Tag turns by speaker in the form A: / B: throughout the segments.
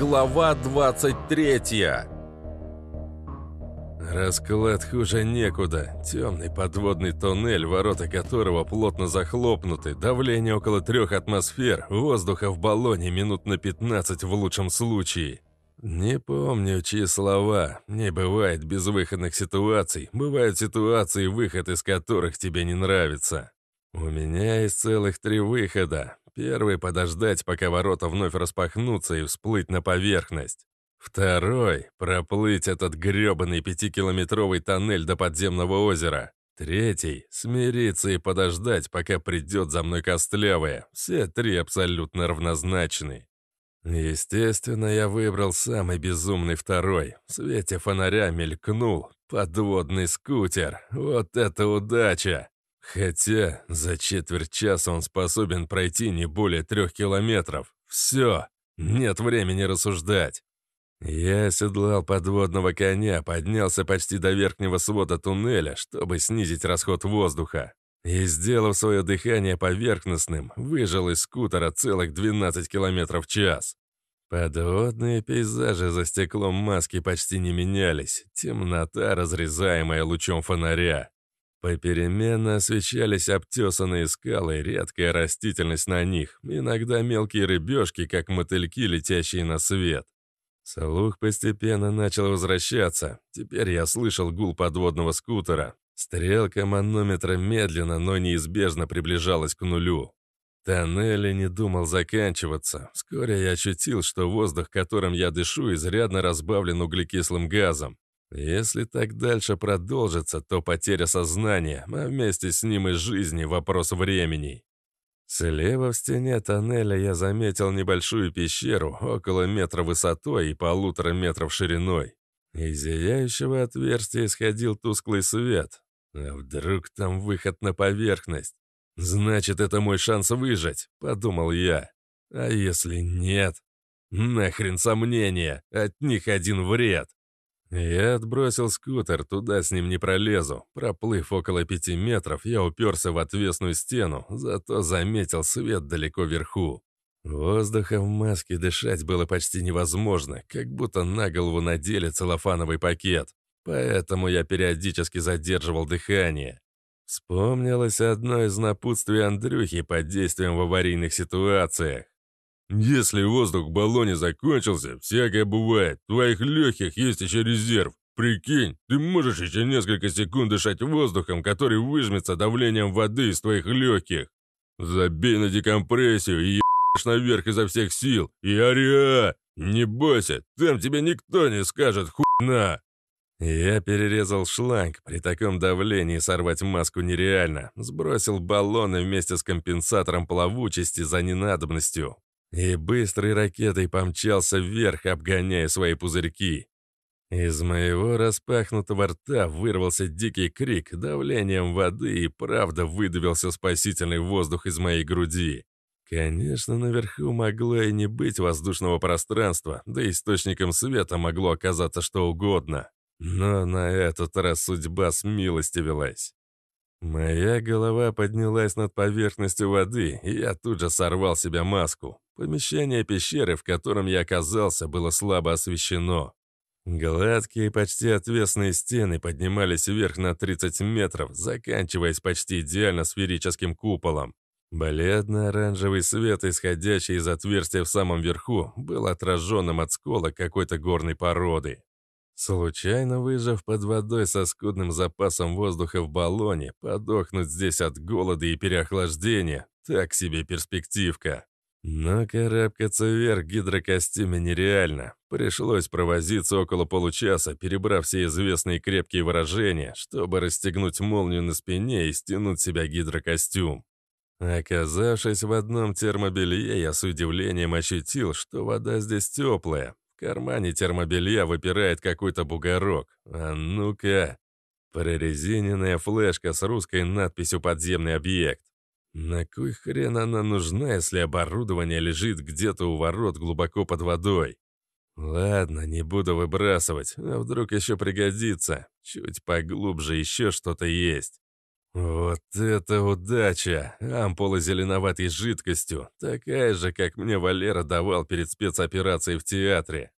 A: Глава 23 Расклад хуже некуда. Темный подводный туннель, ворота которого плотно захлопнуты, давление около трех атмосфер, воздуха в баллоне минут на 15 в лучшем случае. Не помню, чьи слова. Не бывает безвыходных ситуаций. Бывают ситуации, выход из которых тебе не нравится. У меня есть целых три выхода. Первый — подождать, пока ворота вновь распахнутся и всплыть на поверхность. Второй — проплыть этот грёбаный пятикилометровый тоннель до подземного озера. Третий — смириться и подождать, пока придет за мной костлявая. Все три абсолютно равнозначны. Естественно, я выбрал самый безумный второй. В свете фонаря мелькнул подводный скутер. Вот это удача! Хотя за четверть часа он способен пройти не более трех километров. Все, нет времени рассуждать. Я оседлал подводного коня, поднялся почти до верхнего свода туннеля, чтобы снизить расход воздуха. И, сделав свое дыхание поверхностным, выжил из скутера целых 12 километров в час. Подводные пейзажи за стеклом маски почти не менялись, темнота, разрезаемая лучом фонаря. Попеременно освещались обтесанные скалы, редкая растительность на них, иногда мелкие рыбешки, как мотыльки, летящие на свет. Слух постепенно начал возвращаться. Теперь я слышал гул подводного скутера. Стрелка манометра медленно, но неизбежно приближалась к нулю. Тоннель не думал заканчиваться. Вскоре я ощутил, что воздух, которым я дышу, изрядно разбавлен углекислым газом. Если так дальше продолжится, то потеря сознания, а вместе с ним и жизни – вопрос времени. Слева в стене тоннеля я заметил небольшую пещеру, около метра высотой и полутора метров шириной. Из зияющего отверстия исходил тусклый свет. А вдруг там выход на поверхность? Значит, это мой шанс выжить, подумал я. А если нет? Нахрен сомнения, от них один вред. Я отбросил скутер, туда с ним не пролезу. Проплыв около пяти метров, я уперся в отвесную стену, зато заметил свет далеко вверху. Воздуха в маске дышать было почти невозможно, как будто на голову надели целлофановый пакет. Поэтому я периодически задерживал дыхание. Вспомнилось одно из напутствий Андрюхи под действием в аварийных ситуациях. Если воздух в баллоне закончился, всякое бывает. В твоих легких есть еще резерв. Прикинь, ты можешь еще несколько секунд дышать воздухом, который выжмется давлением воды из твоих легких. Забей на декомпрессию и ебашь наверх изо всех сил. И ариа! Не бойся, там тебе никто не скажет хуйна. Я перерезал шланг. При таком давлении сорвать маску нереально. Сбросил баллоны вместе с компенсатором плавучести за ненадобностью и быстрой ракетой помчался вверх, обгоняя свои пузырьки. Из моего распахнутого рта вырвался дикий крик, давлением воды и правда выдавился спасительный воздух из моей груди. Конечно, наверху могло и не быть воздушного пространства, да источником света могло оказаться что угодно. Но на этот раз судьба смилостивилась. Моя голова поднялась над поверхностью воды, и я тут же сорвал себе маску. Помещение пещеры, в котором я оказался, было слабо освещено. Гладкие, почти отвесные стены поднимались вверх на 30 метров, заканчиваясь почти идеально сферическим куполом. Бледно-оранжевый свет, исходящий из отверстия в самом верху, был отраженным от скола какой-то горной породы. Случайно выжав под водой со скудным запасом воздуха в баллоне, подохнуть здесь от голода и переохлаждения – так себе перспективка. Но карабкаться вверх гидрокостюме нереально. Пришлось провозиться около получаса, перебрав все известные крепкие выражения, чтобы расстегнуть молнию на спине и стянуть себя гидрокостюм. Оказавшись в одном термобелье, я с удивлением ощутил, что вода здесь теплая, в кармане термобелья выпирает какой-то бугорок. А ну-ка. Прорезиненная флешка с русской надписью «Подземный объект». На кой хрен она нужна, если оборудование лежит где-то у ворот глубоко под водой? Ладно, не буду выбрасывать, а вдруг еще пригодится. Чуть поглубже еще что-то есть. Вот это удача! Ампула зеленоватой жидкостью, такая же, как мне Валера давал перед спецоперацией в театре.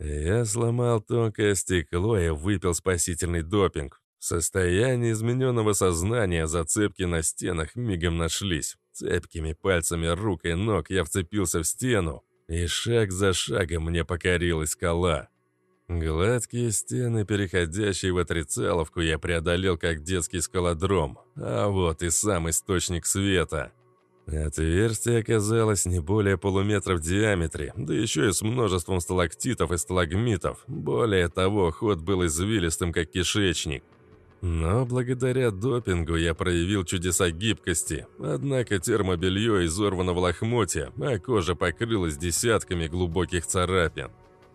A: Я сломал тонкое стекло и выпил спасительный допинг. В состоянии измененного сознания зацепки на стенах мигом нашлись. Цепкими пальцами рук и ног я вцепился в стену, и шаг за шагом мне покорилась скала. Гладкие стены, переходящие в отрицаловку, я преодолел как детский скалодром, а вот и сам источник света. Отверстие оказалось не более полуметра в диаметре, да еще и с множеством сталактитов и сталагмитов. Более того, ход был извилистым, как кишечник. Но благодаря допингу я проявил чудеса гибкости, однако термобелье изорвано в лохмотья, а кожа покрылась десятками глубоких царапин.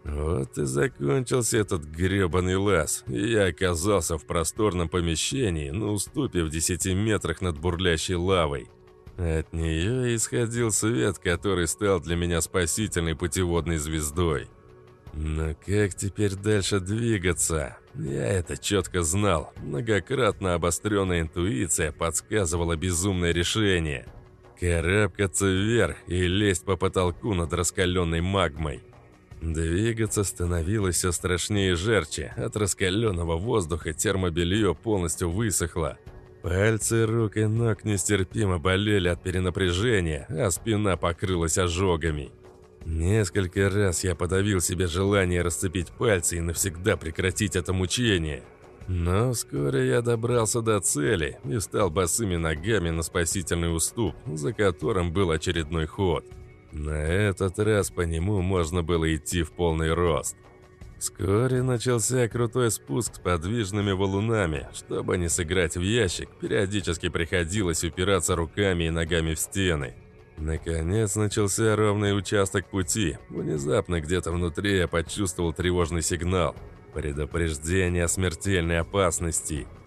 A: Вот и закончился этот гребаный лаз, я оказался в просторном помещении на уступе в десяти метрах над бурлящей лавой. От нее исходил свет, который стал для меня спасительной путеводной звездой. Но как теперь дальше двигаться? Я это четко знал. Многократно обостренная интуиция подсказывала безумное решение. Карабкаться вверх и лезть по потолку над раскаленной магмой. Двигаться становилось все страшнее и жарче. От раскаленного воздуха термобелье полностью высохло. Пальцы рук и ног нестерпимо болели от перенапряжения, а спина покрылась ожогами. Несколько раз я подавил себе желание расцепить пальцы и навсегда прекратить это мучение. Но вскоре я добрался до цели и стал босыми ногами на спасительный уступ, за которым был очередной ход – на этот раз по нему можно было идти в полный рост. Вскоре начался крутой спуск с подвижными валунами. Чтобы не сыграть в ящик, периодически приходилось упираться руками и ногами в стены. Наконец начался ровный участок пути. Внезапно где-то внутри я почувствовал тревожный сигнал. Предупреждение о смертельной опасности –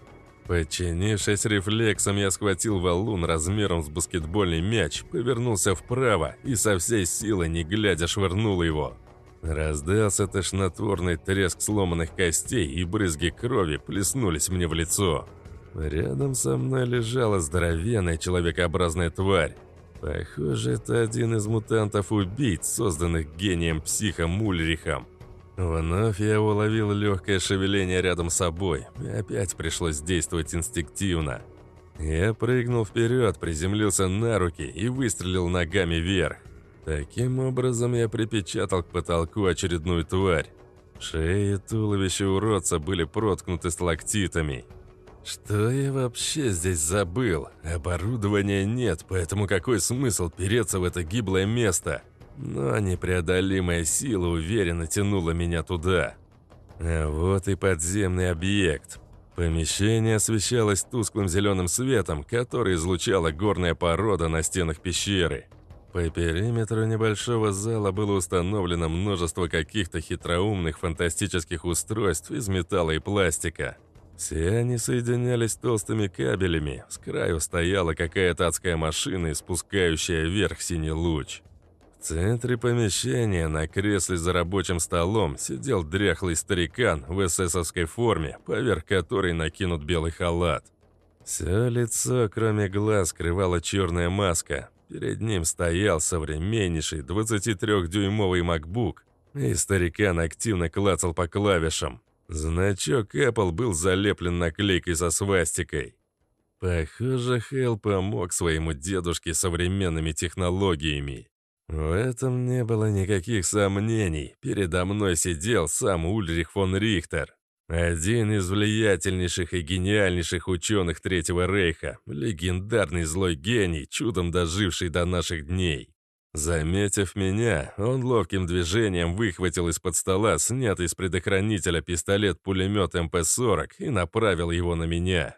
A: Подчинившись рефлексом, я схватил валун размером с баскетбольный мяч, повернулся вправо и со всей силы, не глядя, швырнул его. Раздался тошнотворный треск сломанных костей, и брызги крови плеснулись мне в лицо. Рядом со мной лежала здоровенная человекообразная тварь. Похоже, это один из мутантов-убийц, созданных гением-психом Ульрихом. Вновь я уловил легкое шевеление рядом с собой, и опять пришлось действовать инстинктивно. Я прыгнул вперед, приземлился на руки и выстрелил ногами вверх. Таким образом я припечатал к потолку очередную тварь. Шея и туловище уродца были проткнуты сталактитами. Что я вообще здесь забыл? Оборудования нет, поэтому какой смысл переться в это гиблое место? Но непреодолимая сила уверенно тянула меня туда. А вот и подземный объект. Помещение освещалось тусклым зеленым светом, который излучала горная порода на стенах пещеры. По периметру небольшого зала было установлено множество каких-то хитроумных фантастических устройств из металла и пластика. Все они соединялись толстыми кабелями, с краю стояла какая-то адская машина, испускающая вверх синий луч. В центре помещения на кресле за рабочим столом сидел дряхлый старикан в эсэсовской форме, поверх которой накинут белый халат. Все лицо, кроме глаз, скрывала черная маска. Перед ним стоял современнейший 23-дюймовый MacBook, и старикан активно клацал по клавишам. Значок Apple был залеплен наклейкой со свастикой. Похоже, Хелл помог своему дедушке современными технологиями. В этом не было никаких сомнений. Передо мной сидел сам Ульрих фон Рихтер. Один из влиятельнейших и гениальнейших ученых Третьего Рейха, легендарный злой гений, чудом доживший до наших дней. Заметив меня, он ловким движением выхватил из-под стола снятый с предохранителя пистолет-пулемет МП-40 и направил его на меня.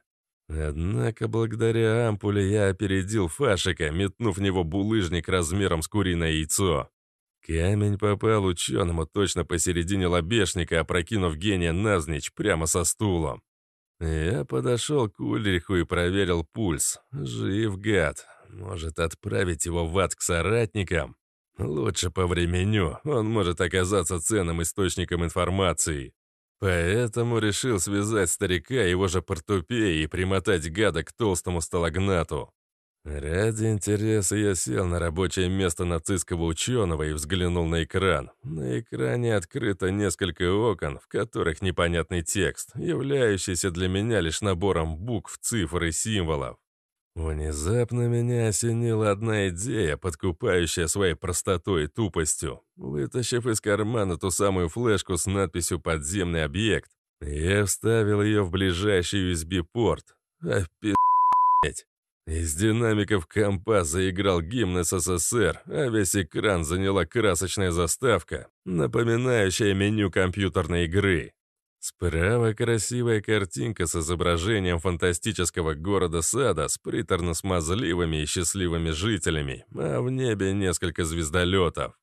A: Однако благодаря ампуле я опередил Фашика, метнув в него булыжник размером с куриное яйцо. Камень попал ученому точно посередине лобешника, опрокинув гения навзничь прямо со стулом. Я подошел к Ульриху и проверил пульс. Жив гад. Может отправить его в ад к соратникам? Лучше по времени. Он может оказаться ценным источником информации. Поэтому решил связать старика его же портупеей и примотать гада к толстому сталагнату. Ради интереса я сел на рабочее место нацистского ученого и взглянул на экран. На экране открыто несколько окон, в которых непонятный текст, являющийся для меня лишь набором букв, цифр и символов. Внезапно меня осенила одна идея, подкупающая своей простотой и тупостью. Вытащив из кармана ту самую флешку с надписью «Подземный объект», я вставил ее в ближайший USB-порт. А пи***ть. Из динамиков компа заиграл гимн СССР, а весь экран заняла красочная заставка, напоминающая меню компьютерной игры. Справа красивая картинка с изображением фантастического города-сада с приторно-смазливыми и счастливыми жителями, а в небе несколько звездолетов.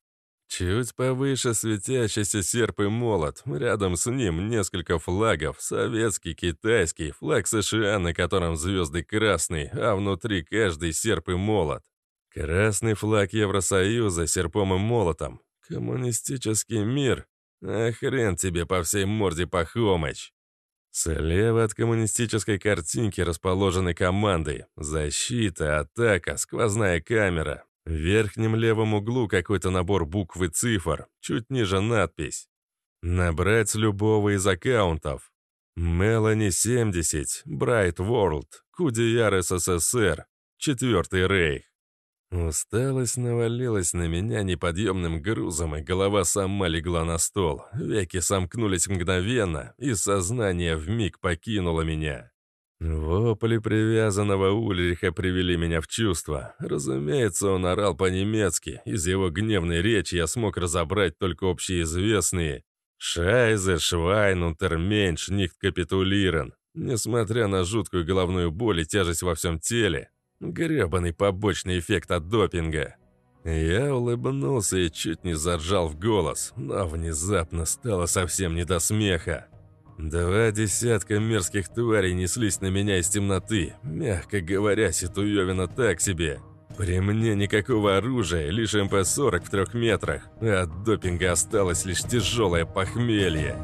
A: Чуть повыше светящийся серп и молот, рядом с ним несколько флагов, советский, китайский, флаг США, на котором звезды красный, а внутри каждый серп и молот. Красный флаг Евросоюза серпом и молотом. Коммунистический мир, а хрен тебе по всей морде, Пахомыч. Слева от коммунистической картинки расположены команды. Защита, атака, сквозная камера. В верхнем левом углу какой-то набор букв и цифр. Чуть ниже надпись. Набрать с любого из аккаунтов. Мелани 70, Bright World, Кудияр СССР, Четвертый Рейх. Усталость навалилась на меня неподъемным грузом, и голова сама легла на стол. Веки сомкнулись мгновенно, и сознание вмиг покинуло меня. Вопли привязанного Ульриха привели меня в чувство. Разумеется, он орал по-немецки. Из его гневной речи я смог разобрать только общеизвестные «Шайзе, Швайн, Унтерменш, Нихт капитулирен». Несмотря на жуткую головную боль и тяжесть во всем теле, Гребаный побочный эффект от допинга. Я улыбнулся и чуть не заржал в голос, но внезапно стало совсем не до смеха. Два десятка мерзких тварей неслись на меня из темноты. Мягко говоря, ситуевина так себе. При мне никакого оружия, лишь МП-40 в трех метрах, от допинга осталось лишь тяжелое похмелье.